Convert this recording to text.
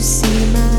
see my